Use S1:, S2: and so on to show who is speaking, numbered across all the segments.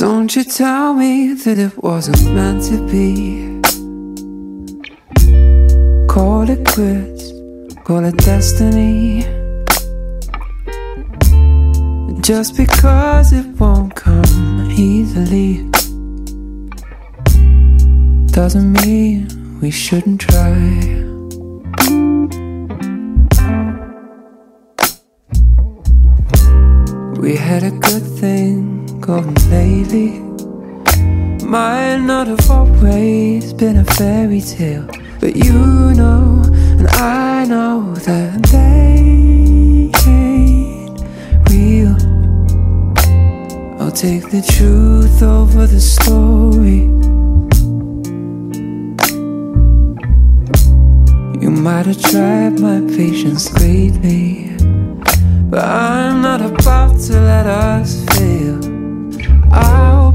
S1: Don't you tell me that it wasn't meant to be. Call it quits, call it destiny. Just because it won't come easily doesn't mean we shouldn't try. We had a good thing going lately. Might not have always been a fairy tale, but you know, and I know that they ain't real. I'll take the truth over the story. You might have tried my patience greatly. But I'm not about to let us fail.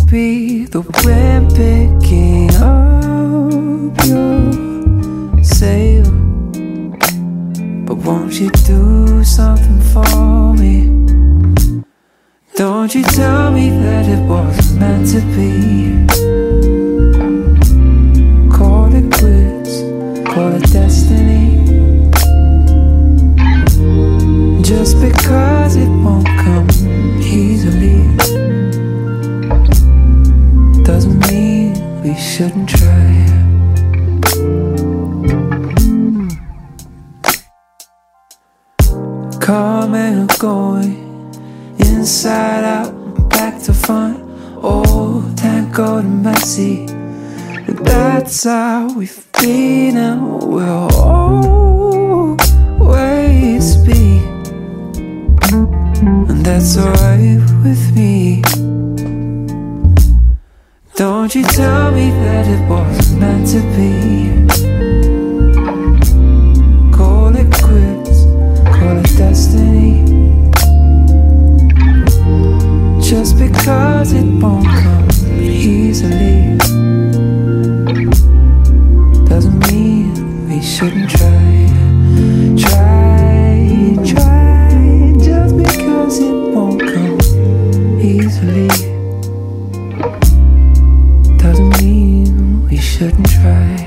S1: Be the wind picking up your sail. But won't you do something for me? Don't you tell me that it wasn't meant to be. We shouldn't try. Come and going, inside out, back to front. Oh, Old tango and messy. That's how we've been and we'll always be. And that's alright with me. Don't you tell me that it wasn't meant to be. Call it quits, call it destiny. Just because it won't come easily doesn't mean we shouldn't try.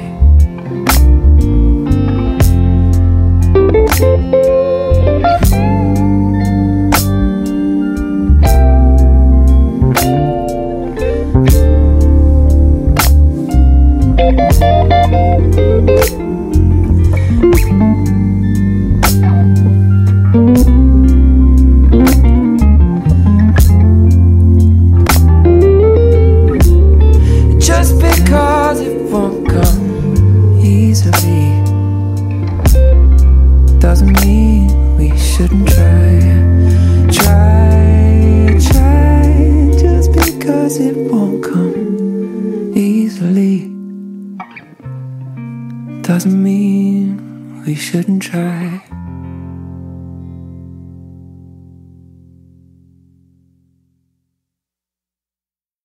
S1: Doesn't mean we shouldn't try.